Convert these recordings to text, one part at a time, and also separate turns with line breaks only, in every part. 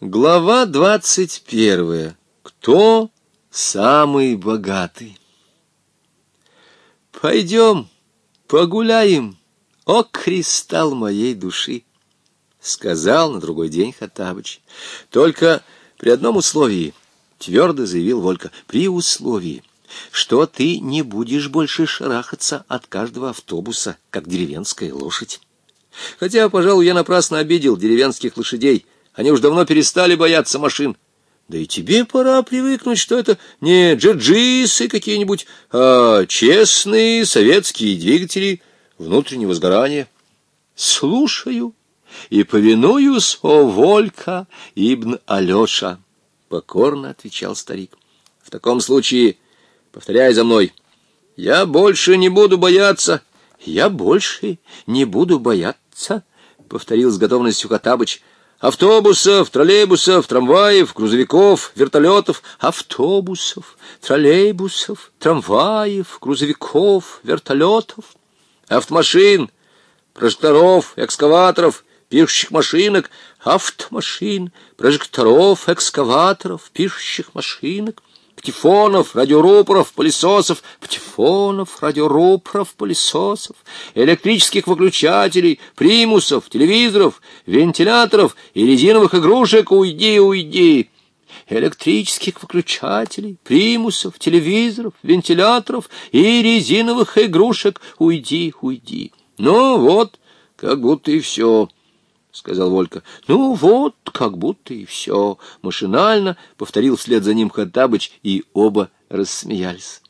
Глава двадцать первая. Кто самый богатый? Пойдем, погуляем, о кристалл моей души, сказал на другой день Хатабыч. Только при одном условии, твердо заявил Волька, при условии, что ты не будешь больше шарахаться от каждого автобуса, как деревенская лошадь. Хотя, пожалуй, я напрасно обидел деревенских лошадей — они уж давно перестали бояться машин. Да и тебе пора привыкнуть, что это не джиджисы какие-нибудь, а честные советские двигатели внутреннего сгорания. Слушаю и повинуюсь, о Волька ибн Алеша, — покорно отвечал старик. В таком случае, повторяй за мной, я больше не буду бояться. Я больше не буду бояться, — повторил с готовностью Хатабыч, автобусов, троллейбусов, трамваев, грузовиков, вертолетов, автобусов, троллейбусов, трамваев, грузовиков, вертолетов, автомашин, прожекторов, экскаваторов, пишущих машинок, автомашин, прожекторов, экскаваторов, пишущих машинок, Птифонов, радиорупоров, пылесосов, птифонов, радиорупоров, пылесосов, электрических выключателей, примусов, телевизоров, вентиляторов и резиновых игрушек «Уйди, уйди!» электрических выключателей, примусов, телевизоров, вентиляторов и резиновых игрушек. Уйди, уйди. Ну вот, как будто и все. — сказал Волька. — Ну вот, как будто и все. Машинально повторил вслед за ним Хаттабыч, и оба рассмеялись.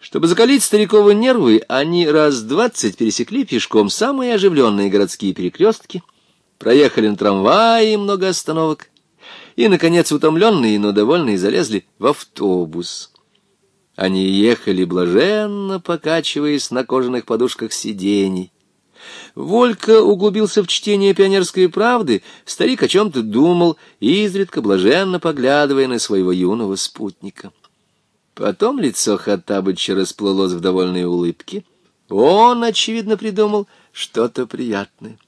Чтобы закалить стариковы нервы, они раз двадцать пересекли пешком самые оживленные городские перекрестки, проехали на трамвае много остановок и, наконец, утомленные, но довольные, залезли в автобус. Они ехали блаженно, покачиваясь на кожаных подушках сидений. Волька углубился в чтение пионерской правды, старик о чем-то думал, изредка блаженно поглядывая на своего юного спутника. Потом лицо Хаттабыча расплылось в довольной улыбке. Он, очевидно, придумал что-то приятное.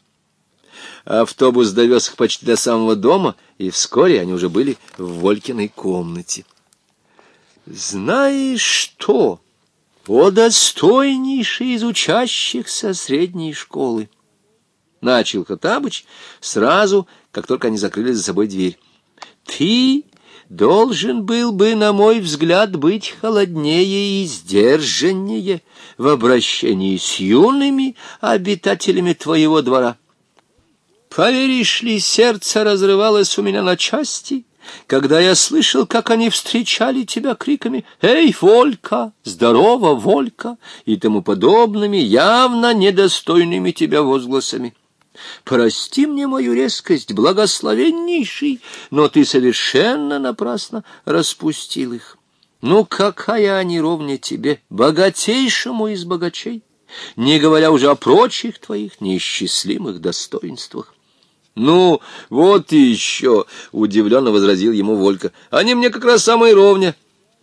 Автобус довез их почти до самого дома, и вскоре они уже были в Волькиной комнате. «Знаешь что?» О подостойнейший из учащихся средней школы. Начал Хатабыч сразу, как только они закрыли за собой дверь. «Ты должен был бы, на мой взгляд, быть холоднее и сдержаннее в обращении с юными обитателями твоего двора. Поверишь ли, сердце разрывалось у меня на части, когда я слышал, как они встречали тебя криками «Эй, Волька! Здорово, Волька!» и тому подобными, явно недостойными тебя возгласами. Прости мне мою резкость, благословеннейший, но ты совершенно напрасно распустил их. Ну, какая они ровня тебе, богатейшему из богачей, не говоря уже о прочих твоих неисчислимых достоинствах. «Ну, вот и еще!» — удивленно возразил ему Волька. «Они мне как раз самые ровня,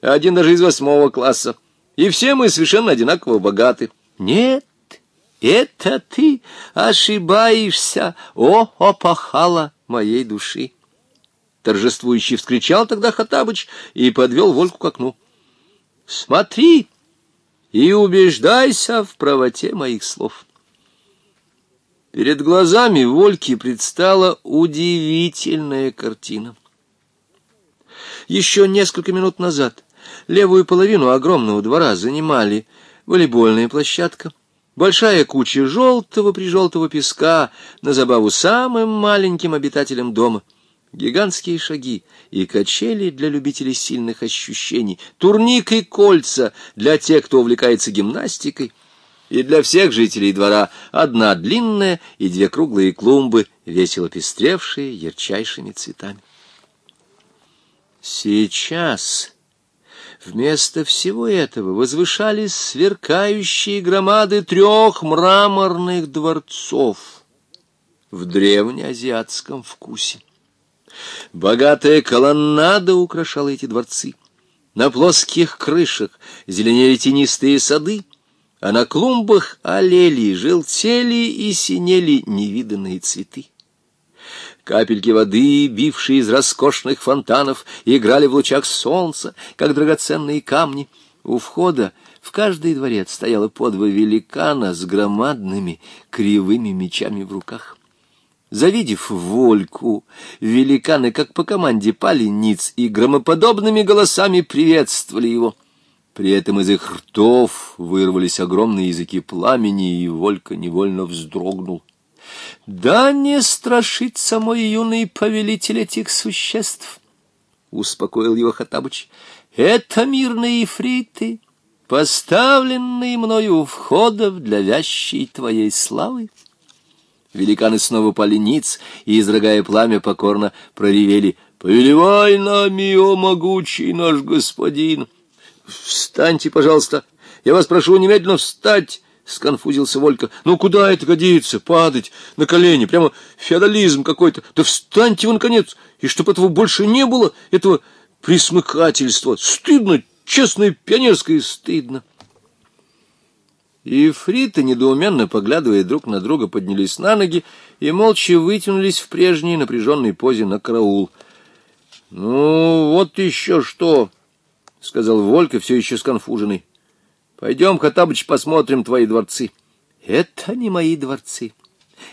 один даже из восьмого класса, и все мы совершенно одинаково богаты». «Нет, это ты ошибаешься, о опахала моей души!» Торжествующий вскричал тогда Хатабыч и подвел Вольку к окну. «Смотри и убеждайся в правоте моих слов». Перед глазами Вольки предстала удивительная картина. Еще несколько минут назад левую половину огромного двора занимали волейбольная площадка, большая куча желтого-прижелтого песка на забаву самым маленьким обитателям дома, гигантские шаги и качели для любителей сильных ощущений, турник и кольца для тех, кто увлекается гимнастикой — и для всех жителей двора одна длинная и две круглые клумбы, весело пестревшие ярчайшими цветами. Сейчас вместо всего этого возвышались сверкающие громады трех мраморных дворцов в древнеазиатском вкусе. Богатая колоннада украшала эти дворцы. На плоских крышах зеленели тенистые сады, а на клумбах олели, желтели и синели невиданные цветы. Капельки воды, бившие из роскошных фонтанов, играли в лучах солнца, как драгоценные камни. У входа в каждый дворец стояло по два великана с громадными кривыми мечами в руках. Завидев Вольку, великаны, как по команде, пали ниц и громоподобными голосами приветствовали его — при этом из их ртов вырвались огромные языки пламени, и Волька невольно вздрогнул. «Да не страшится мой юный повелитель этих существ!» — успокоил его Хатабыч. «Это мирные фриты, поставленные мною у входов для вящей твоей славы». Великаны снова пали ниц и, изрыгая пламя, покорно проревели «Повелевай нами, о могучий наш господин!» «Встаньте, пожалуйста! Я вас прошу немедленно встать!» — сконфузился Волька. «Ну куда это годится? Падать на колени! Прямо феодализм какой-то! Да встаньте вы, наконец! И чтоб этого больше не было, этого присмыкательства! Стыдно! Честное пионерское стыдно!» И Фриты, недоуменно поглядывая друг на друга, поднялись на ноги и молча вытянулись в прежней напряженной позе на караул. «Ну, вот еще что!» — сказал Волька, все еще сконфуженный. — Пойдем, Хатабыч, посмотрим твои дворцы. — Это не мои дворцы.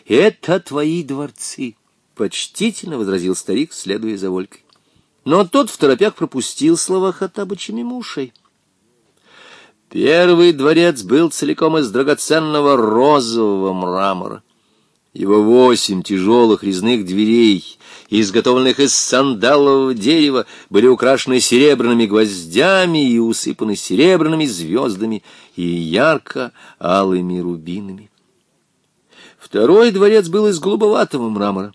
Это твои дворцы, — почтительно возразил старик, следуя за Волькой. Но тот в торопях пропустил слова Хатабыча мимо ушей. Первый дворец был целиком из драгоценного розового мрамора. Его восемь тяжелых резных дверей, изготовленных из сандалового дерева, были украшены серебряными гвоздями и усыпаны серебряными звездами и ярко-алыми рубинами. Второй дворец был из голубоватого мрамора.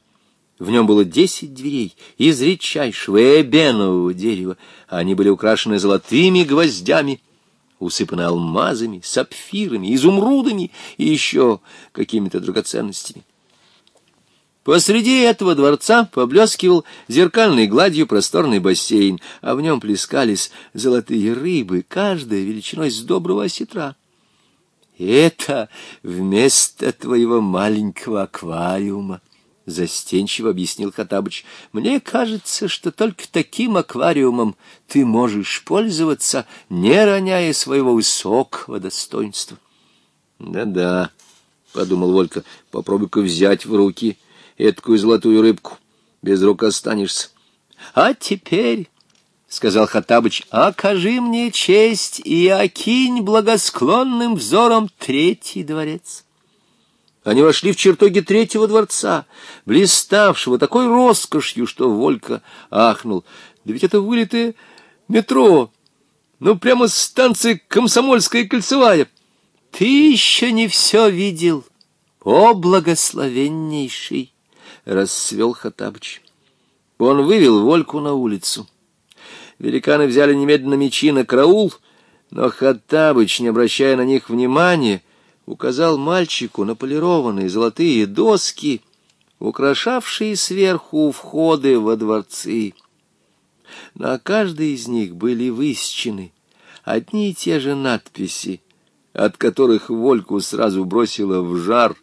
В нем было десять дверей из редчайшего эбенового дерева. Они были украшены золотыми гвоздями — усыпана алмазами, сапфирами, изумрудами и еще какими-то драгоценностями. Посреди этого дворца поблескивал зеркальной гладью просторный бассейн, а в нем плескались золотые рыбы, каждая величиной с доброго осетра. Это вместо твоего маленького аквариума. — застенчиво объяснил Хатабыч. — Мне кажется, что только таким аквариумом ты можешь пользоваться, не роняя своего высокого достоинства. «Да — Да-да, — подумал Волька, — попробуй-ка взять в руки эткую золотую рыбку. Без рук останешься. — А теперь, — сказал Хатабыч, — окажи мне честь и окинь благосклонным взором третий дворец. — они вошли в чертоги третьего дворца, блиставшего такой роскошью, что Волька ахнул. Да ведь это вылитое метро, ну прямо с станции Комсомольская Кольцевая. Ты еще не все видел, о благословеннейший, — расцвел Хатабыч. Он вывел Вольку на улицу. Великаны взяли немедленно мечи на караул, но Хаттабыч, не обращая на них внимания, — указал мальчику на полированные золотые доски, украшавшие сверху входы во дворцы. На каждой из них были высечены одни и те же надписи, от которых Вольку сразу бросило в жар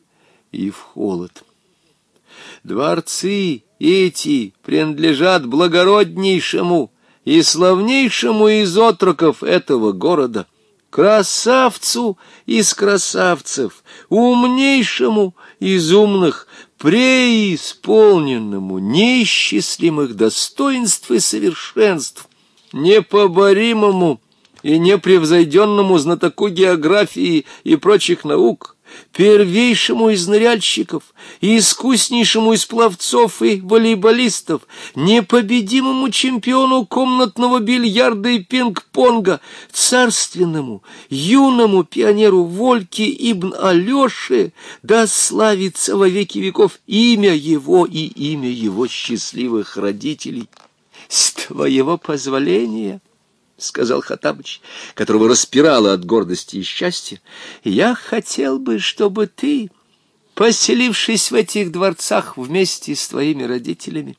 и в холод. Дворцы эти принадлежат благороднейшему и славнейшему из отроков этого города красавцу из красавцев, умнейшему из умных, преисполненному неисчислимых достоинств и совершенств, непоборимому и непревзойденному знатоку географии и прочих наук, первейшему из ныряльщиков искуснейшему из пловцов и волейболистов, непобедимому чемпиону комнатного бильярда и пинг-понга, царственному, юному пионеру Вольке Ибн Алёше, да славится во веки веков имя его и имя его счастливых родителей. С твоего позволения... — сказал Хатабыч, которого распирало от гордости и счастья, — «я хотел бы, чтобы ты, поселившись в этих дворцах вместе с твоими родителями,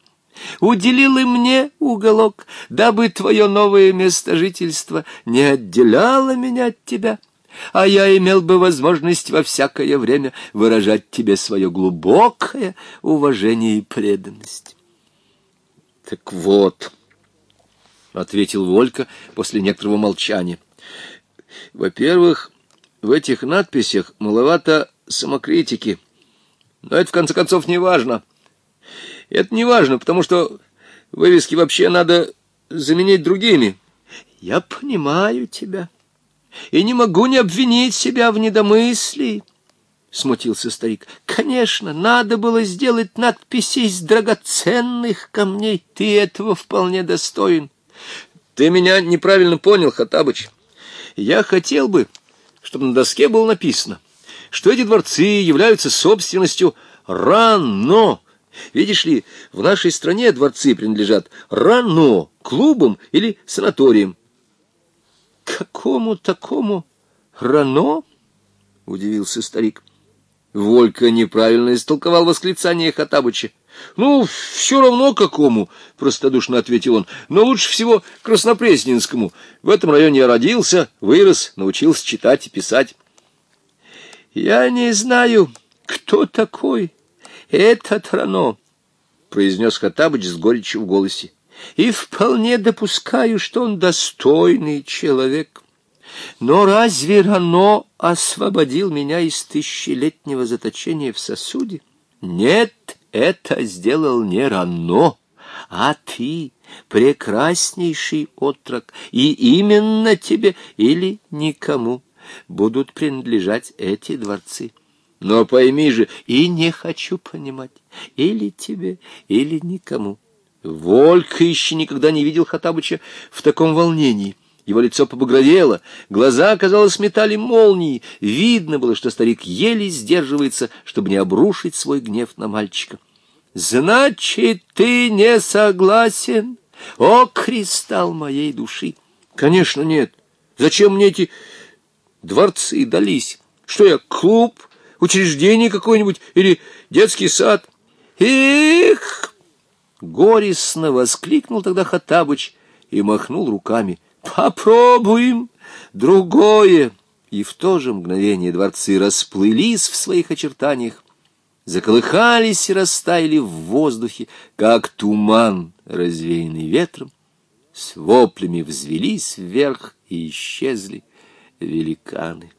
уделил и мне уголок, дабы твое новое место жительства не отделяло меня от тебя, а я имел бы возможность во всякое время выражать тебе свое глубокое уважение и преданность». «Так вот», — ответил Волька после некоторого молчания. «Во-первых, в этих надписях маловато самокритики. Но это, в конце концов, не важно. Это не важно, потому что вывески вообще надо заменить другими. Я понимаю тебя и не могу не обвинить себя в недомыслии». — смутился старик. — Конечно, надо было сделать надписи из драгоценных камней. Ты этого вполне достоин. Ты меня неправильно понял, Хатабыч. Я хотел бы, чтобы на доске было написано, что эти дворцы являются собственностью РАНО. Видишь ли, в нашей стране дворцы принадлежат РАНО, клубам или санаториям. Какому такому РАНО? — удивился старик. Волька неправильно истолковал восклицание Хатабыча. «Ну, все равно какому», — простодушно ответил он, — «но лучше всего Краснопресненскому. В этом районе я родился, вырос, научился читать и писать». «Я не знаю, кто такой этот Рано», — произнес Хаттабыч с горечью в голосе, — «и вполне допускаю, что он достойный человек». Но разве Рано освободил меня из тысячелетнего заточения в сосуде? Нет, это сделал не Рано, а ты, прекраснейший отрок, и именно тебе или никому будут принадлежать эти дворцы. Но пойми же, и не хочу понимать, или тебе, или никому. Волька еще никогда не видел Хатабыча в таком волнении. Его лицо побагровело, глаза, казалось, метали молнии. Видно было, что старик еле сдерживается, чтобы не обрушить свой гнев на мальчика. «Значит, ты не согласен, о кристалл моей души!» «Конечно, нет. Зачем мне эти дворцы дались? Что я, клуб, учреждение какое-нибудь или детский сад?» «Их!» — горестно воскликнул тогда Хатабыч и махнул руками — «Попробуем другое!» И в то же мгновение дворцы расплылись в своих очертаниях, заколыхались и растаяли в воздухе, как туман, развеянный ветром, с воплями взвелись вверх и исчезли великаны.